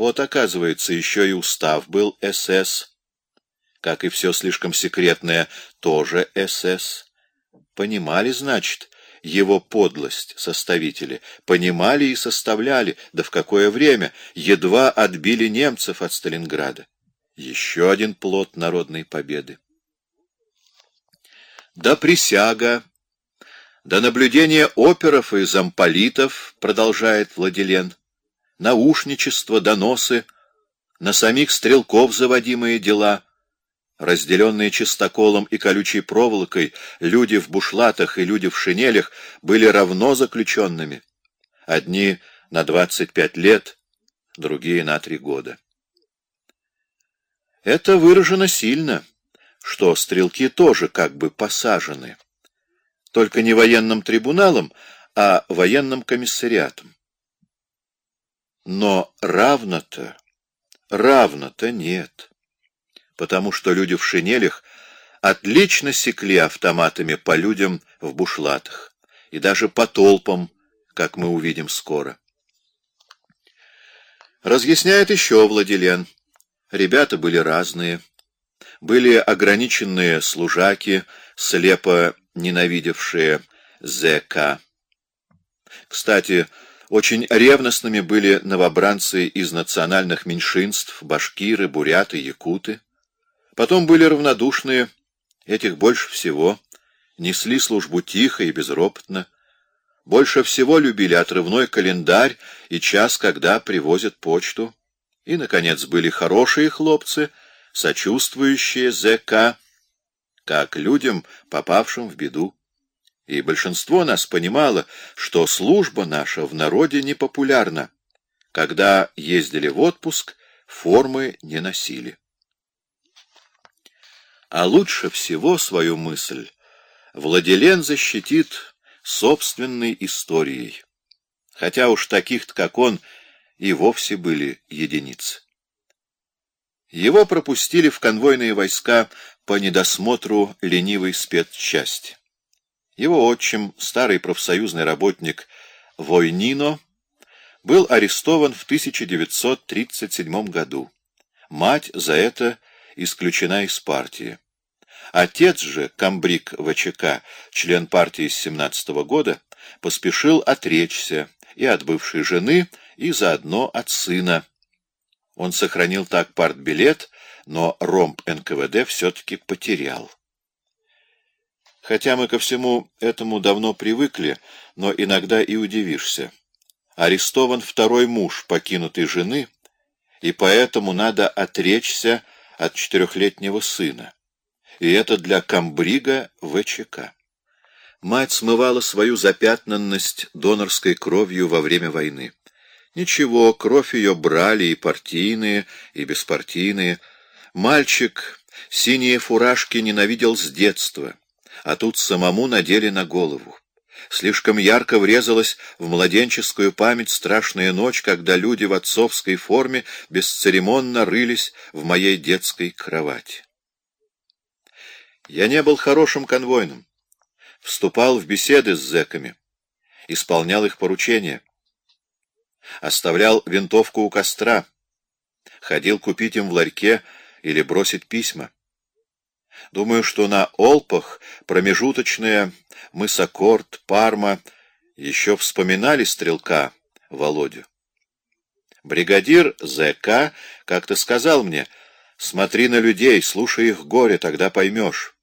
Вот, оказывается, еще и устав был СС, как и все слишком секретное, тоже СС. Понимали, значит, его подлость составители, понимали и составляли, да в какое время, едва отбили немцев от Сталинграда. Еще один плод народной победы. Да присяга, да наблюдение оперов и замполитов, продолжает Владилен, наушничество, доносы, на самих стрелков заводимые дела, разделенные чистоколом и колючей проволокой, люди в бушлатах и люди в шинелях были равно заключенными. Одни на 25 лет, другие на три года. Это выражено сильно, что стрелки тоже как бы посажены, только не военным трибуналом, а военным комиссариатом. Но равно-то, равно-то нет, потому что люди в шинелях отлично секли автоматами по людям в бушлатах и даже по толпам, как мы увидим скоро. Разъясняет еще Владилен. Ребята были разные. Были ограниченные служаки, слепо ненавидевшие ЗК. Кстати, очень ревностными были новобранцы из национальных меньшинств, башкиры, буряты, якуты. Потом были равнодушные, этих больше всего, несли службу тихо и безропотно. Больше всего любили отрывной календарь и час, когда привозят почту. И, наконец, были хорошие хлопцы, сочувствующие ЗК, как людям, попавшим в беду. И большинство нас понимало, что служба наша в народе непопулярна. Когда ездили в отпуск, формы не носили. А лучше всего свою мысль Владилен защитит собственной историей. Хотя уж таких-то, как он, и вовсе были единицы. Его пропустили в конвойные войска по недосмотру ленивой спецчасти. Его отчим, старый профсоюзный работник Войнино, был арестован в 1937 году. Мать за это исключена из партии. Отец же, комбриг ВЧК, член партии с 17 -го года, поспешил отречься и от бывшей жены, и заодно от сына. Он сохранил так партбилет, но ромб НКВД все-таки потерял. Хотя мы ко всему этому давно привыкли, но иногда и удивишься. Арестован второй муж покинутой жены, и поэтому надо отречься от четырехлетнего сына. И это для комбрига ВЧК. Мать смывала свою запятнанность донорской кровью во время войны. Ничего, кровь ее брали и партийные, и беспартийные. Мальчик синие фуражки ненавидел с детства, а тут самому надели на голову. Слишком ярко врезалась в младенческую память страшная ночь, когда люди в отцовской форме бесцеремонно рылись в моей детской кровати. Я не был хорошим конвойным, вступал в беседы с зэками, исполнял их поручения, оставлял винтовку у костра, ходил купить им в ларьке или бросить письма. Думаю, что на Олпах промежуточные Мысокорт, Парма еще вспоминали стрелка Володю. Бригадир ЗК как-то сказал мне, смотри на людей, слушай их горе, тогда поймешь.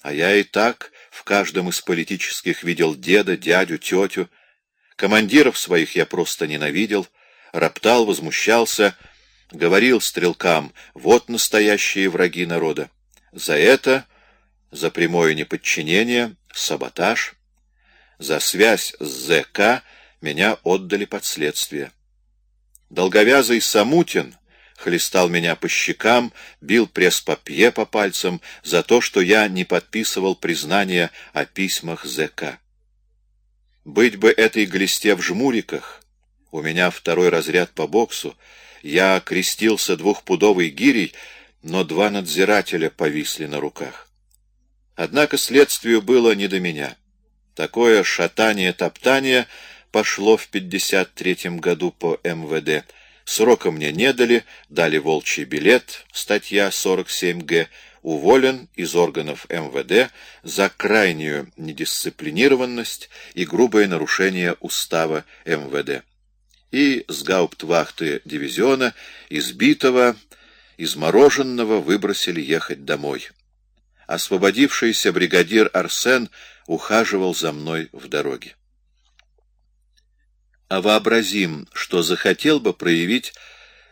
А я и так в каждом из политических видел деда, дядю, тетю. Командиров своих я просто ненавидел, роптал, возмущался, говорил стрелкам, вот настоящие враги народа. За это, за прямое неподчинение, саботаж, за связь с ЗК меня отдали под следствие. Долговязый Самутин хлестал меня по щекам, бил пресс-папье по пальцам за то, что я не подписывал признание о письмах ЗК. Быть бы этой глисте в жмуриках, у меня второй разряд по боксу, я крестился двухпудовой гирей, но два надзирателя повисли на руках. Однако следствию было не до меня. Такое шатание-топтание пошло в 53-м году по МВД. Срока мне не дали, дали волчий билет, статья 47Г, уволен из органов МВД за крайнюю недисциплинированность и грубое нарушение устава МВД. И с гауптвахты дивизиона, избитого, измороженного, выбросили ехать домой. Освободившийся бригадир Арсен ухаживал за мной в дороге. А вообразим, что захотел бы проявить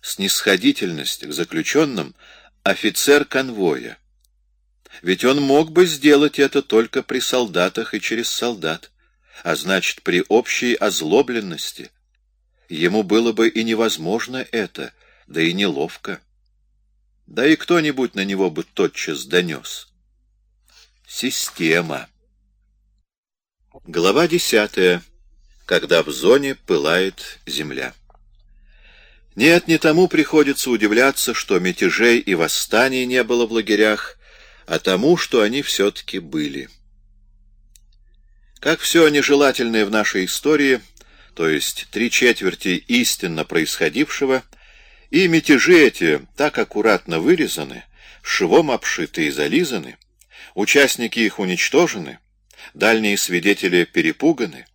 снисходительность к заключенным офицер конвоя. Ведь он мог бы сделать это только при солдатах и через солдат, а значит, при общей озлобленности. Ему было бы и невозможно это, да и неловко. Да и кто-нибудь на него бы тотчас донес. Система. Глава десятая. Когда в зоне пылает земля. Нет, не тому приходится удивляться, что мятежей и восстаний не было в лагерях, а тому, что они все-таки были. Как все нежелательное в нашей истории, то есть три четверти истинно происходившего, и мятежи эти так аккуратно вырезаны, швом обшиты и зализаны, участники их уничтожены, дальние свидетели перепуганы,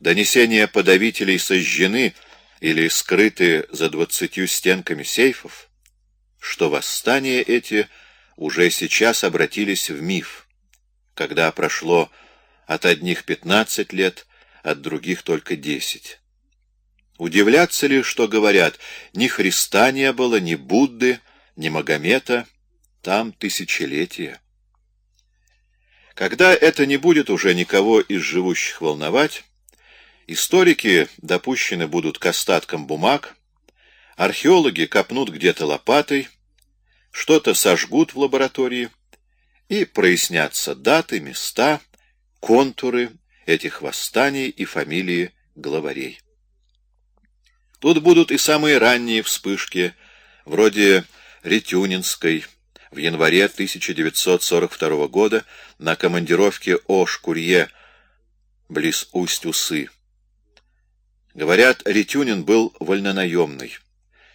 донесения подавителей сожжены — или скрыты за двадцатью стенками сейфов, что восстания эти уже сейчас обратились в миф, когда прошло от одних пятнадцать лет, от других только десять. Удивляться ли, что говорят, ни Христа не было, ни Будды, ни Магомета, там тысячелетия. Когда это не будет уже никого из живущих волновать, Историки допущены будут к остаткам бумаг, археологи копнут где-то лопатой, что-то сожгут в лаборатории, и прояснятся даты, места, контуры этих восстаний и фамилии главарей. Тут будут и самые ранние вспышки, вроде Ретюнинской, в январе 1942 года на командировке Ош-Курье, близ Усть-Усы. Говорят, Ретюнин был вольнонаемный,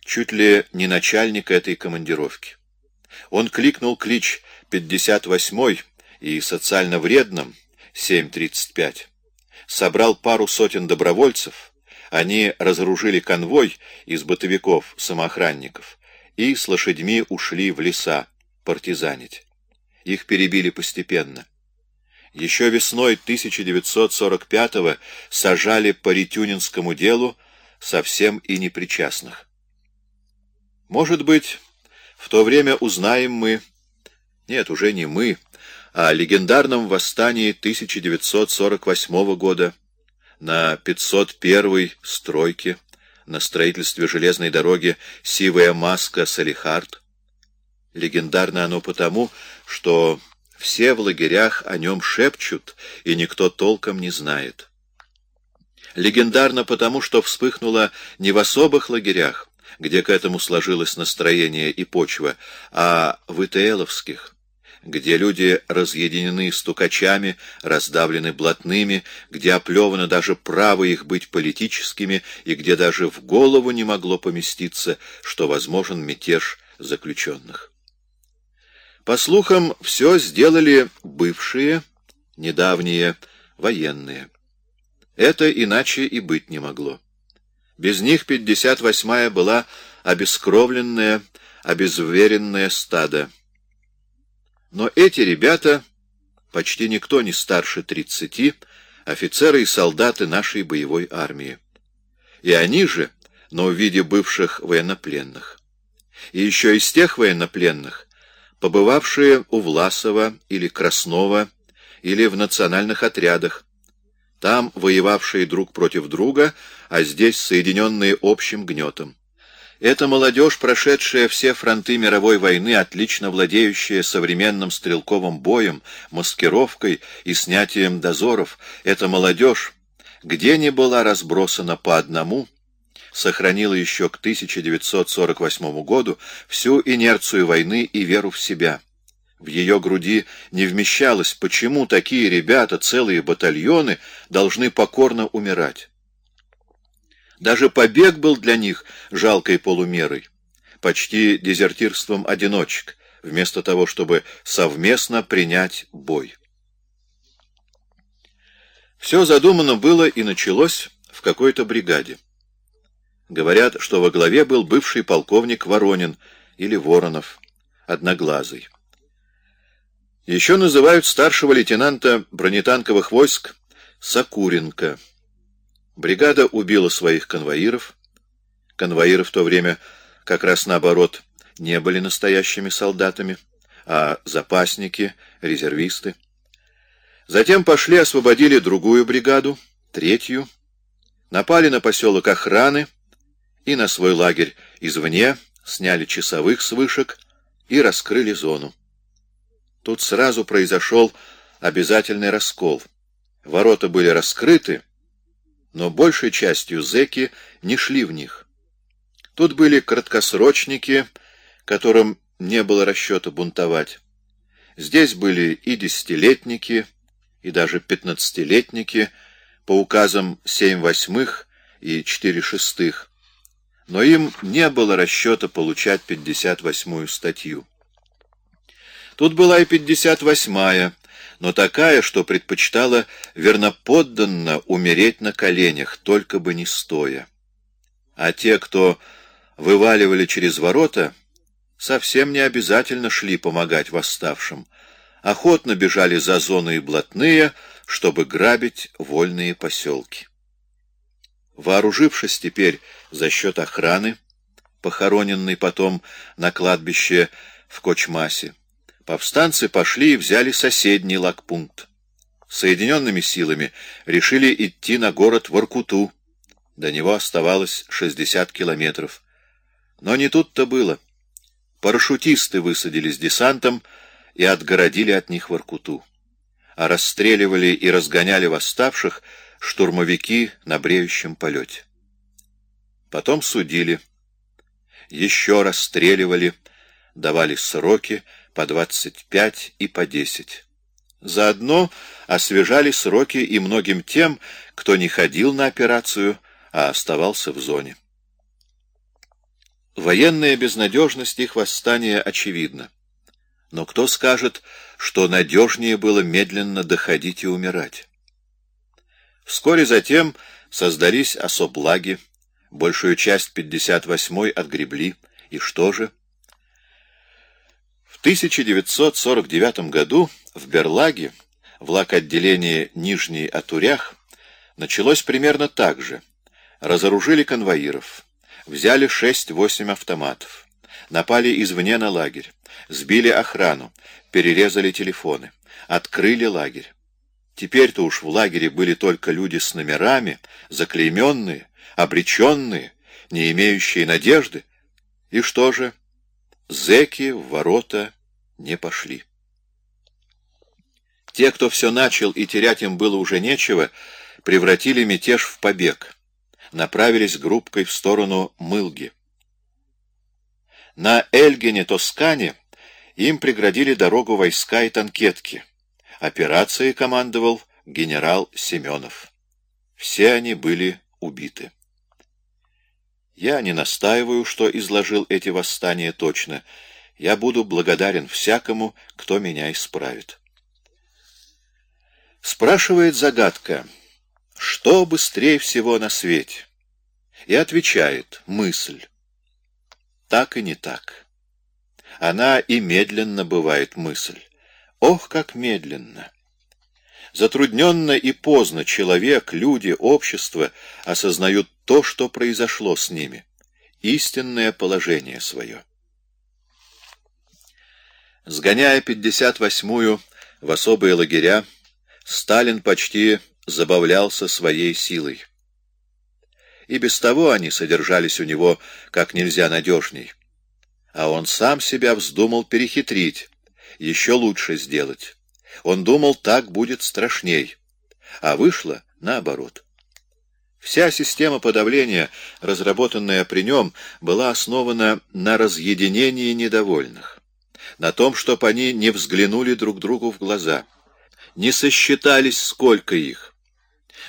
чуть ли не начальник этой командировки. Он кликнул клич 58-й и социально вредным 7.35, собрал пару сотен добровольцев, они разоружили конвой из бытовиков-самоохранников и с лошадьми ушли в леса партизанить. Их перебили постепенно. Еще весной 1945-го сажали по Ретюнинскому делу совсем и непричастных. Может быть, в то время узнаем мы, нет, уже не мы, о легендарном восстании 1948 года на 501-й стройке на строительстве железной дороги Сивая Маска-Салихард. Легендарно оно потому, что все в лагерях о нем шепчут, и никто толком не знает. Легендарно потому, что вспыхнуло не в особых лагерях, где к этому сложилось настроение и почва, а в ИТЛовских, где люди разъединены стукачами, раздавлены блатными, где оплевано даже право их быть политическими и где даже в голову не могло поместиться, что возможен мятеж заключенных. По слухам, все сделали бывшие, недавние, военные. Это иначе и быть не могло. Без них 58-я была обескровленная, обезуверенное стадо. Но эти ребята, почти никто не старше 30, офицеры и солдаты нашей боевой армии. И они же, но в виде бывших военнопленных. И еще из тех военнопленных, побывавшие у Власова или Краснова или в национальных отрядах, там воевавшие друг против друга, а здесь соединенные общим гнетом. Это молодежь, прошедшая все фронты мировой войны, отлично владеющая современным стрелковым боем, маскировкой и снятием дозоров. Это молодежь, где не была разбросана по одному, сохранила еще к 1948 году всю инерцию войны и веру в себя. В ее груди не вмещалось, почему такие ребята, целые батальоны, должны покорно умирать. Даже побег был для них жалкой полумерой, почти дезертирством одиночек, вместо того, чтобы совместно принять бой. Все задумано было и началось в какой-то бригаде. Говорят, что во главе был бывший полковник Воронин или Воронов, одноглазый. Еще называют старшего лейтенанта бронетанковых войск Сакуренко. Бригада убила своих конвоиров. Конвоиры в то время как раз наоборот не были настоящими солдатами, а запасники, резервисты. Затем пошли, освободили другую бригаду, третью, напали на поселок охраны и на свой лагерь извне, сняли часовых с вышек и раскрыли зону. Тут сразу произошел обязательный раскол. Ворота были раскрыты, но большей частью зэки не шли в них. Тут были краткосрочники, которым не было расчета бунтовать. Здесь были и десятилетники, и даже пятнадцатилетники по указам семь восьмых и четыре шестых, но им не было расчета получать пятьдесят восьмую статью. Тут была и пятьдесят восьмая, но такая, что предпочитала верноподданно умереть на коленях, только бы не стоя. А те, кто вываливали через ворота, совсем не обязательно шли помогать восставшим, охотно бежали за зоны и блатные, чтобы грабить вольные поселки. Вооружившись теперь за счет охраны, похороненной потом на кладбище в Кочмасе, повстанцы пошли и взяли соседний лагпункт. Соединенными силами решили идти на город Воркуту. До него оставалось 60 километров. Но не тут-то было. Парашютисты высадились десантом и отгородили от них Воркуту. А расстреливали и разгоняли восставших штурмовики на бреющем полете. Потом судили. Еще расстреливали, давали сроки, по 25 и по 10. Заодно освежали сроки и многим тем, кто не ходил на операцию, а оставался в зоне. Военная безнадежность их восстания очевидна. Но кто скажет, что надежнее было медленно доходить и умирать? Вскоре затем создались особлаги, большую часть 58-й отгребли, и что же? 1949 году в Берлаге, в лак-отделении Нижний Атурях, началось примерно так же. Разоружили конвоиров, взяли 6-8 автоматов, напали извне на лагерь, сбили охрану, перерезали телефоны, открыли лагерь. Теперь-то уж в лагере были только люди с номерами, заклейменные, обреченные, не имеющие надежды. И что же? Зеки в ворота не пошли. Те, кто все начал и терять им было уже нечего, превратили мятеж в побег, направились группкой в сторону Мылги. На Эльгене-Тоскане им преградили дорогу войска и танкетки. Операцией командовал генерал Семенов. Все они были убиты. Я не настаиваю, что изложил эти восстания точно. Я буду благодарен всякому, кто меня исправит. Спрашивает загадка, что быстрее всего на свете? И отвечает мысль. Так и не так. Она и медленно бывает мысль. Ох, как медленно! Затрудненно и поздно человек, люди, общество осознают то, что произошло с ними, истинное положение свое. Сгоняя 58-ю в особые лагеря, Сталин почти забавлялся своей силой. И без того они содержались у него как нельзя надежней. А он сам себя вздумал перехитрить, еще лучше сделать. Он думал, так будет страшней, а вышло наоборот. Вся система подавления, разработанная при нем, была основана на разъединении недовольных, на том, чтобы они не взглянули друг другу в глаза, не сосчитались, сколько их,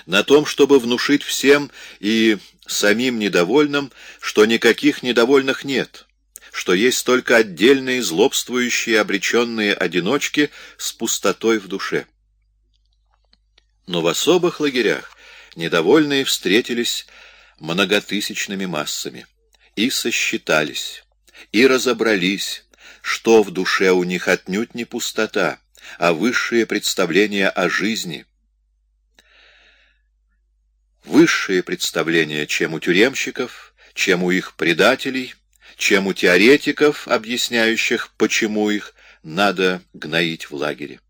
на том, чтобы внушить всем и самим недовольным, что никаких недовольных нет, что есть только отдельные злобствующие обреченные одиночки с пустотой в душе. Но в особых лагерях недовольные встретились многотысячными массами и сосчитались, и разобрались, что в душе у них отнюдь не пустота, а высшее представление о жизни. Высшее представление, чем у тюремщиков, чем у их предателей, чем у теоретиков, объясняющих, почему их надо гноить в лагере.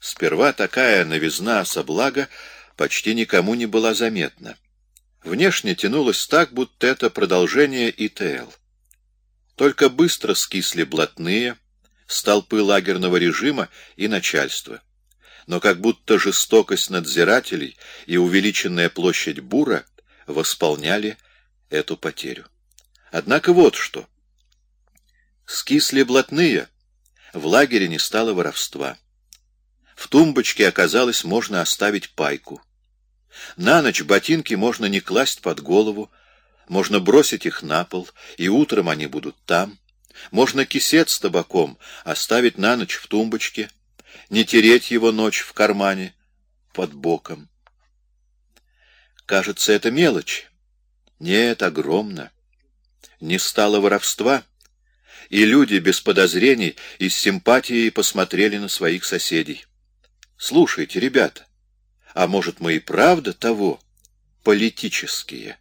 Сперва такая новизна особлага почти никому не была заметна. Внешне тянулось так, будто это продолжение ИТЛ. Только быстро скисли блатные, столпы лагерного режима и начальства. Но как будто жестокость надзирателей и увеличенная площадь бура восполняли эту потерю. Однако вот что. Скисли блатные, в лагере не стало воровства. В тумбочке оказалось можно оставить пайку. На ночь ботинки можно не класть под голову, можно бросить их на пол, и утром они будут там. Можно кисет с табаком оставить на ночь в тумбочке, не тереть его ночь в кармане под боком. Кажется, это мелочь. Нет, огромно. Не стало воровства, и люди без подозрений и с симпатией посмотрели на своих соседей. Слушайте, ребята, а может мы и правда того политические?